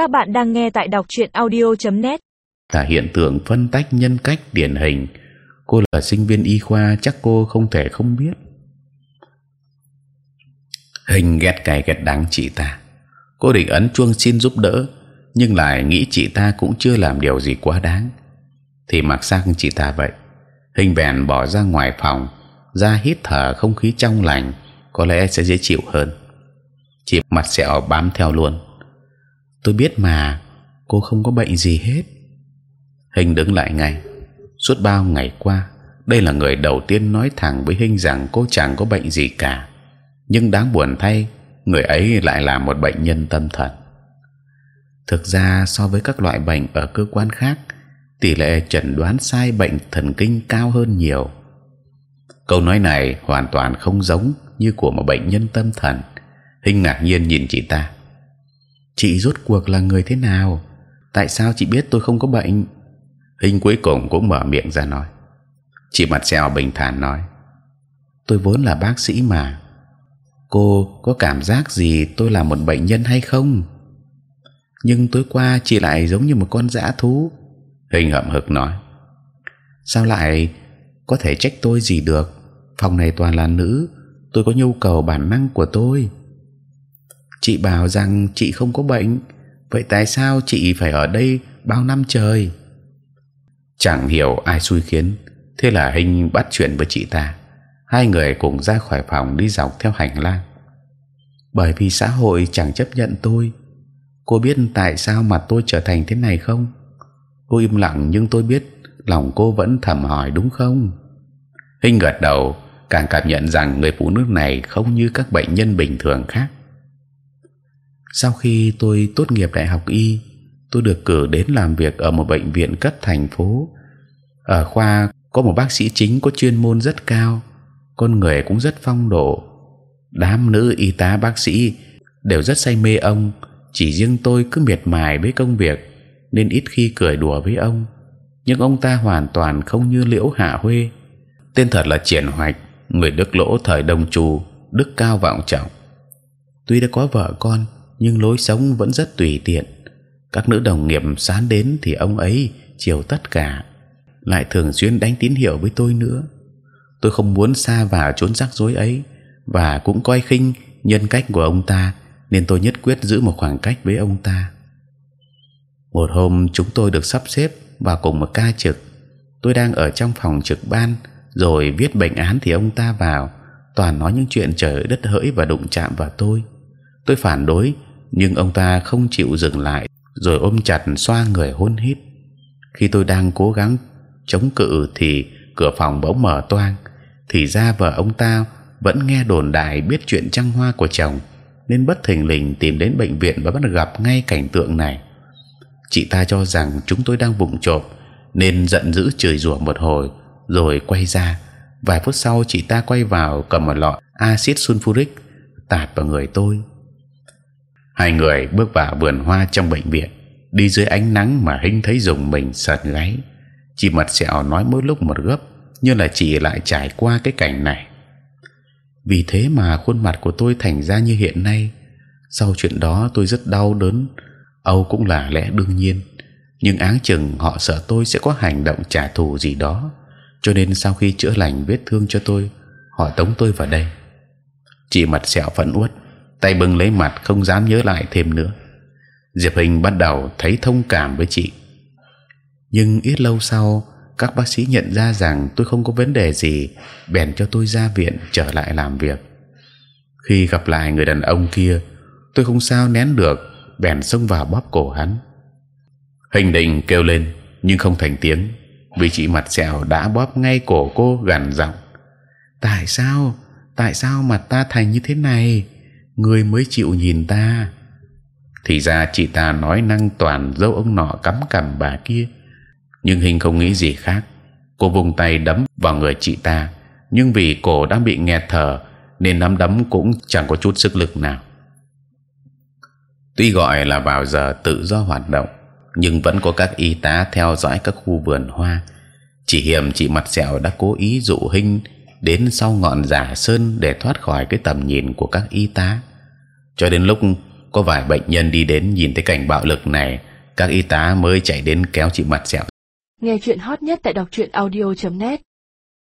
Các bạn đang nghe tại đọc truyện audio.net. Là hiện tượng phân tách nhân cách điển hình. Cô là sinh viên y khoa, chắc cô không thể không biết. Hình ghét cay ghét đắng chị ta. Cô định ấn chuông xin giúp đỡ, nhưng lại nghĩ chị ta cũng chưa làm điều gì quá đáng. Thì mặc sang chị ta vậy. Hình bèn bỏ ra ngoài phòng, ra hít thở không khí trong lành, có lẽ sẽ dễ chịu hơn. Chị mặt sẹo bám theo luôn tôi biết mà, cô không có bệnh gì hết. Hình đứng lại ngay. Suốt bao ngày qua, đây là người đầu tiên nói thẳng với hình rằng cô chẳng có bệnh gì cả. Nhưng đáng buồn thay, người ấy lại là một bệnh nhân tâm thần. Thực ra, so với các loại bệnh ở cơ quan khác, tỷ lệ chẩn đoán sai bệnh thần kinh cao hơn nhiều. Câu nói này hoàn toàn không giống như của một bệnh nhân tâm thần. Hình ngạc nhiên nhìn chị ta chị rốt cuộc là người thế nào? Tại sao chị biết tôi không có bệnh? Hình cuối cùng cũng mở miệng ra nói. Chị mặt xèo bình thản nói. Tôi vốn là bác sĩ mà. Cô có cảm giác gì tôi là một bệnh nhân hay không? Nhưng tối qua chị lại giống như một con dã thú. Hình hậm hực nói. Sao lại có thể trách tôi gì được? Phòng này toàn là nữ. Tôi có nhu cầu bản năng của tôi chị bảo rằng chị không có bệnh. Vậy tại sao chị phải ở đây bao năm trời? Chẳng hiểu ai xui khiến. Thế là hình bắt chuyện với chị ta. Hai người cùng ra khỏi phòng đi dọc theo hành lang. Bởi vì xã hội chẳng chấp nhận tôi. Cô biết tại sao mặt tôi trở thành thế này không? Cô im lặng nhưng tôi biết lòng cô vẫn thầm hỏi đúng không? Hình gật đầu, càng cảm nhận rằng người phụ nữ này không như các bệnh nhân bình thường khác sau khi tôi tốt nghiệp đại học y, tôi được cử đến làm việc ở một bệnh viện cấp thành phố. ở khoa có một bác sĩ chính có chuyên môn rất cao, con người cũng rất phong độ. đám nữ y tá bác sĩ đều rất say mê ông, chỉ riêng tôi cứ miệt mài với công việc nên ít khi cười đùa với ông. nhưng ông ta hoàn toàn không như liễu hạ huê. tên thật là triển hoạch, người đức lỗ thời đông trù, đức cao vọng trọng. tuy đã có vợ con nhưng lối sống vẫn rất tùy tiện. Các nữ đồng nghiệp sán đến thì ông ấy chiều tất cả, lại thường xuyên đánh tín hiệu với tôi nữa. Tôi không muốn xa vào chốn rắc rối ấy và cũng coi khinh nhân cách của ông ta, nên tôi nhất quyết giữ một khoảng cách với ông ta. Một hôm chúng tôi được sắp xếp vào cùng một ca trực. Tôi đang ở trong phòng trực ban rồi viết bệnh án thì ông ta vào toàn nói những chuyện trời đất hỡi và đụng chạm vào tôi. Tôi phản đối nhưng ông ta không chịu dừng lại, rồi ôm chặt xoa người hôn hít. Khi tôi đang cố gắng chống cự thì cửa phòng bỗng mở toang, thì ra vợ ông ta vẫn nghe đồn đại biết chuyện trăng hoa của chồng, nên bất thình lình tìm đến bệnh viện và bắt gặp ngay cảnh tượng này. Chị ta cho rằng chúng tôi đang vụng trộm, nên giận dữ chửi rủa một hồi, rồi quay ra. Vài phút sau, chị ta quay vào cầm một lọ axit sulfuric tạt vào người tôi hai người bước vào vườn hoa trong bệnh viện, đi dưới ánh nắng mà hình thấy dùng mình sợt gáy. Chị mặt sẹo nói mỗi lúc một gấp như là chị lại trải qua cái cảnh này. Vì thế mà khuôn mặt của tôi thành ra như hiện nay. Sau chuyện đó tôi rất đau đớn. Âu cũng là lẽ đương nhiên. Nhưng áng chừng họ sợ tôi sẽ có hành động trả thù gì đó. Cho nên sau khi chữa lành vết thương cho tôi, họ tống tôi vào đây. Chị mặt sẹo phẫn uất tay bưng lấy mặt, không dám nhớ lại thêm nữa. Diệp hình bắt đầu thấy thông cảm với chị. Nhưng ít lâu sau, các bác sĩ nhận ra rằng tôi không có vấn đề gì, bèn cho tôi ra viện trở lại làm việc. Khi gặp lại người đàn ông kia, tôi không sao nén được, bèn xông vào bóp cổ hắn. Hình định kêu lên, nhưng không thành tiếng, vì chị mặt sẹo đã bóp ngay cổ cô gằn giọng. Tại sao? Tại sao mặt ta thành như thế này? Ngươi mới chịu nhìn ta. Thì ra chị ta nói năng toàn dâu ông nọ cắm cằm bà kia. Nhưng hình không nghĩ gì khác. Cô vùng tay đấm vào người chị ta. Nhưng vì cổ đang bị nghẹt thở, nên nắm đấm cũng chẳng có chút sức lực nào. Tuy gọi là vào giờ tự do hoạt động, nhưng vẫn có các y tá theo dõi các khu vườn hoa. Chỉ hiểm chị mặt sẹo đã cố ý dụ hình đến sau ngọn giả sơn để thoát khỏi cái tầm nhìn của các y tá cho đến lúc có vài bệnh nhân đi đến nhìn thấy cảnh bạo lực này, các y tá mới chạy đến kéo chị mặt sẹo. Nghe chuyện hot nhất tại đọc truyện audio .net.